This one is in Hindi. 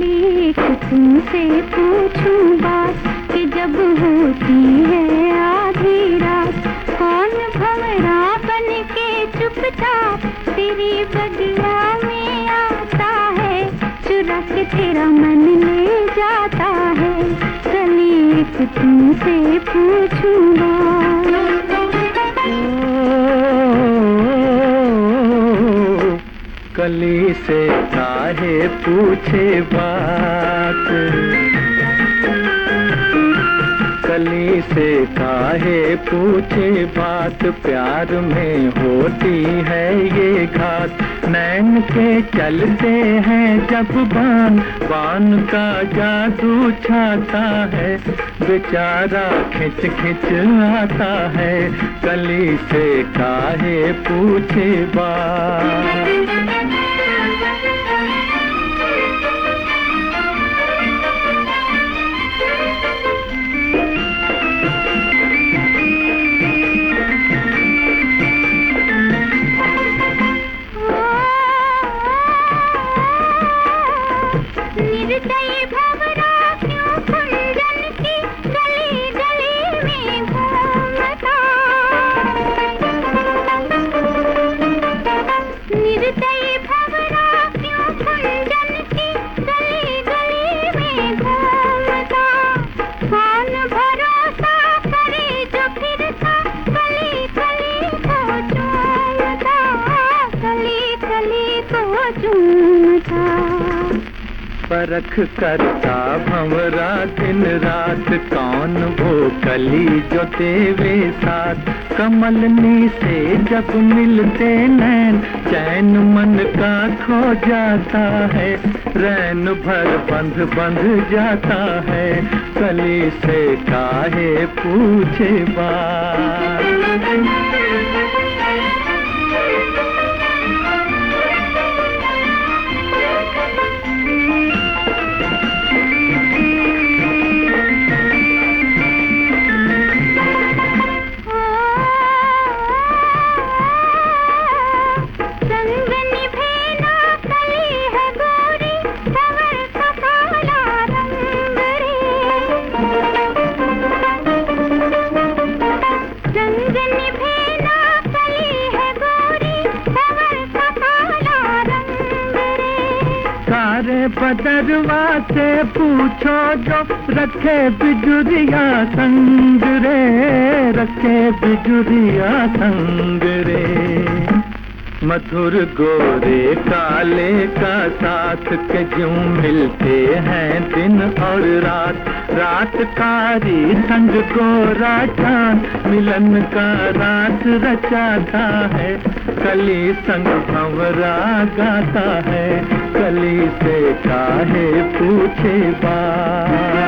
कली एक तुमसे पूछूँ बात कि जब होती है आधी रात, कौन भंवरा बन के चुपचाप तेरी बगिया में आता है? चुरा के तेरा मन ले जाता है। कली एक तुमसे पूछूँगा कली से काहे पूछे बात। कली से काहे पूछे बात? प्यार में होती है ये घात। नैन के चलते हैं जब बान। बान का जादू छाता है, बेचारा खिंच खिंच आता है। कली से काहे पूछे बात? निर्दयी भंवरा परख करता भंवरा दिन रात कौन वो कली जो देवे साथ? कमलनी से जब मिलते नैन, चैन मन का खो जाता है। रैन भर बंध बंध जाता है। कली से काहे पूछे बात? सारे पदरवा से पूछो जो रखे बिजुरिया संग रे रखे बिजुरिया संग रे। मधुर गोरे काले का साथ के ज्यों मिलते हैं दिन और रात। रात कारी संग गोरा चाँद मिलन का रात रचाता है। कली संग भंवरा गाता है, कली से काहे पूछे बात।